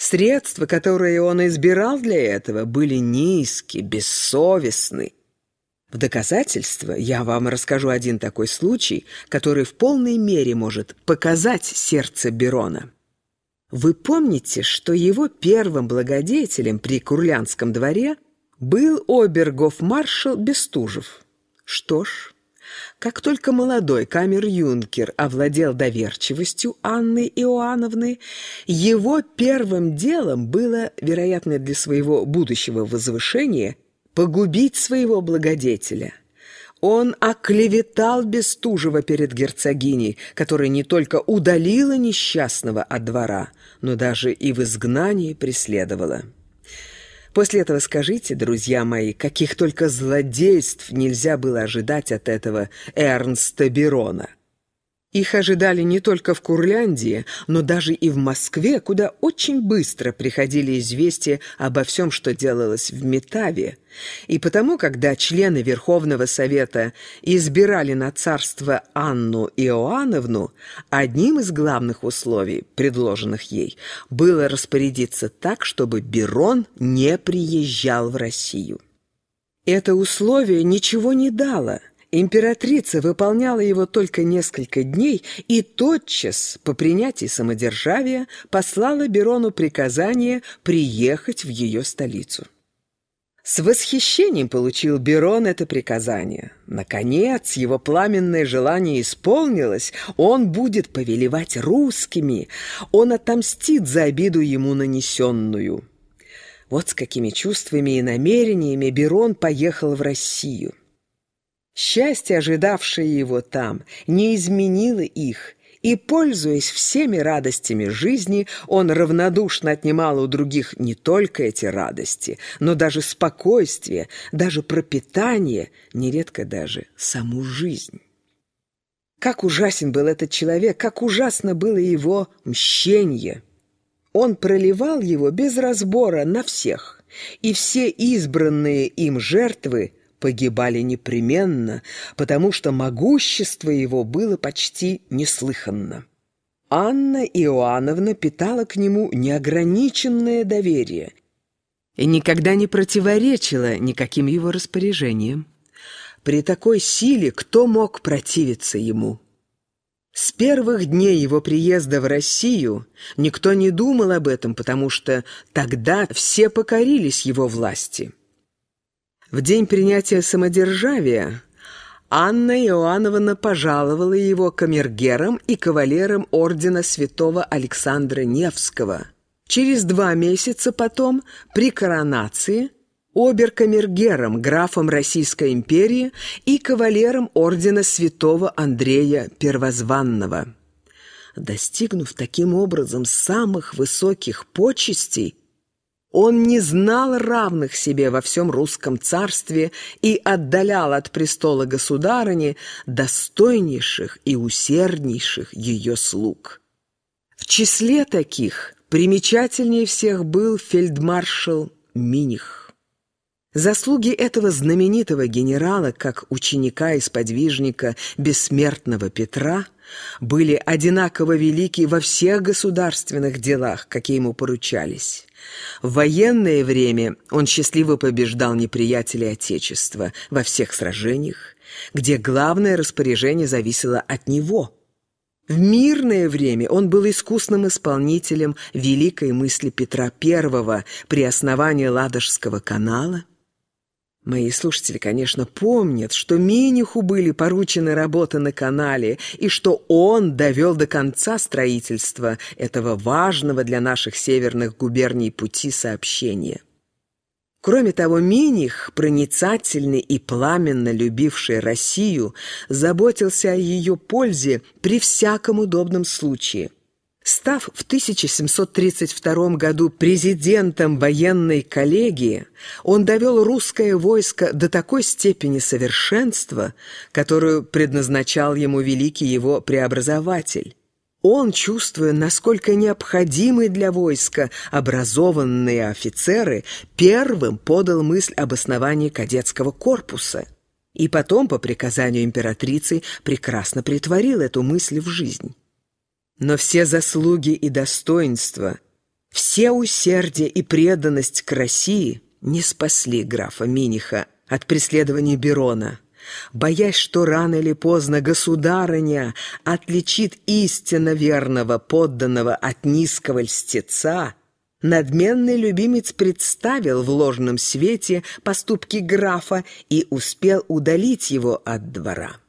Средства, которые он избирал для этого, были низкие, бессовестны. В доказательство я вам расскажу один такой случай, который в полной мере может показать сердце Берона. Вы помните, что его первым благодетелем при Курлянском дворе был обергов-маршал Бестужев? Что ж, как только молодой камер-юнкер овладел доверчивостью Анны Иоанновны, его первым делом было, вероятно, для своего будущего возвышения – погубить своего благодетеля. Он оклеветал Бестужева перед герцогиней, которая не только удалила несчастного от двора, но даже и в изгнании преследовала. После этого скажите, друзья мои, каких только злодейств нельзя было ожидать от этого Эрнста Берона. Их ожидали не только в Курляндии, но даже и в Москве, куда очень быстро приходили известия обо всем, что делалось в Метаве. И потому, когда члены Верховного Совета избирали на царство Анну Иоанновну, одним из главных условий, предложенных ей, было распорядиться так, чтобы Берон не приезжал в Россию. Это условие ничего не дало – Императрица выполняла его только несколько дней и тотчас, по принятии самодержавия, послала Берону приказание приехать в ее столицу. С восхищением получил Берон это приказание. Наконец, его пламенное желание исполнилось, он будет повелевать русскими, он отомстит за обиду ему нанесенную. Вот с какими чувствами и намерениями Берон поехал в Россию. Счастье, ожидавшее его там, не изменило их, и, пользуясь всеми радостями жизни, он равнодушно отнимал у других не только эти радости, но даже спокойствие, даже пропитание, нередко даже саму жизнь. Как ужасен был этот человек, как ужасно было его мщение! Он проливал его без разбора на всех, и все избранные им жертвы погибали непременно, потому что могущество его было почти неслыханно. Анна Иоанновна питала к нему неограниченное доверие и никогда не противоречила никаким его распоряжениям. При такой силе кто мог противиться ему? С первых дней его приезда в Россию никто не думал об этом, потому что тогда все покорились его власти. В день принятия самодержавия Анна Иоанновна пожаловала его камергером и кавалером ордена святого Александра Невского. Через два месяца потом, при коронации, оберкамергером, графом Российской империи и кавалером ордена святого Андрея Первозванного. Достигнув таким образом самых высоких почестей, он не знал равных себе во всем русском царстве и отдалял от престола государыни достойнейших и усерднейших ее слуг. В числе таких примечательнее всех был фельдмаршал Миних. Заслуги этого знаменитого генерала, как ученика и сподвижника бессмертного Петра, были одинаково велики во всех государственных делах, какие ему поручались. В военное время он счастливо побеждал неприятелей Отечества во всех сражениях, где главное распоряжение зависело от него. В мирное время он был искусным исполнителем великой мысли Петра I при основании Ладожского канала, Мои слушатели, конечно, помнят, что Миниху были поручены работы на канале и что он довел до конца строительства этого важного для наших северных губерний пути сообщения. Кроме того, Миних, проницательный и пламенно любивший Россию, заботился о ее пользе при всяком удобном случае – Став в 1732 году президентом военной коллегии, он довел русское войско до такой степени совершенства, которую предназначал ему великий его преобразователь. Он, чувствуя, насколько необходимы для войска образованные офицеры, первым подал мысль об основании кадетского корпуса. И потом, по приказанию императрицы, прекрасно притворил эту мысль в жизнь. Но все заслуги и достоинства, Все усердие и преданность к России не спасли графа Миниха от преследования Берона. Боясь, что рано или поздно государыня отличит истинно верного подданного от низкого льстеца, надменный любимец представил в ложном свете поступки графа и успел удалить его от двора.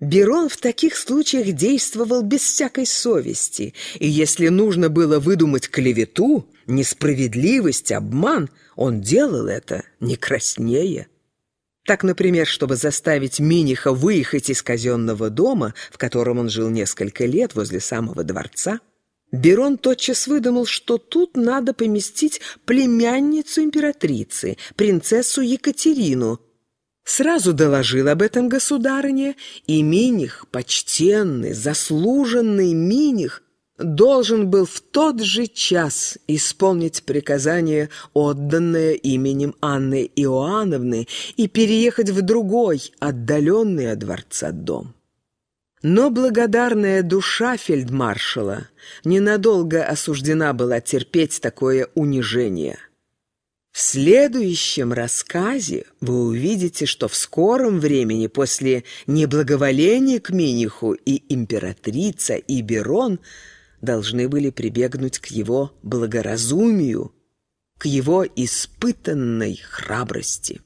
Берон в таких случаях действовал без всякой совести, и если нужно было выдумать клевету, несправедливость, обман, он делал это не краснее. Так, например, чтобы заставить Миниха выехать из казенного дома, в котором он жил несколько лет возле самого дворца, Берон тотчас выдумал, что тут надо поместить племянницу императрицы, принцессу Екатерину, Сразу доложил об этом государыне, и Миних, почтенный, заслуженный Миних, должен был в тот же час исполнить приказание, отданное именем Анны Иоанновны, и переехать в другой, отдаленный от дворца дом. Но благодарная душа фельдмаршала ненадолго осуждена была терпеть такое унижение – в следующем рассказе вы увидите, что в скором времени после неблаговоления к Миниху и императрица, и Берон должны были прибегнуть к его благоразумию, к его испытанной храбрости.